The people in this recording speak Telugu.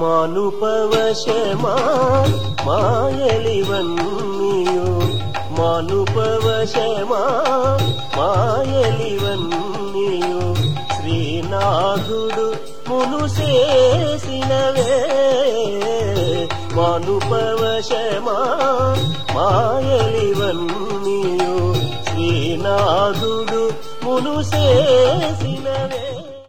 మానుపవశమా మాయలివన్నీయు. మానుపవశమా మాయలివన్నీయు. శ్రీనాథుడు మును చేసినవే మానుపవశమా మాయలివన్నీయు. శ్రీనాథుడు మును చేసినవే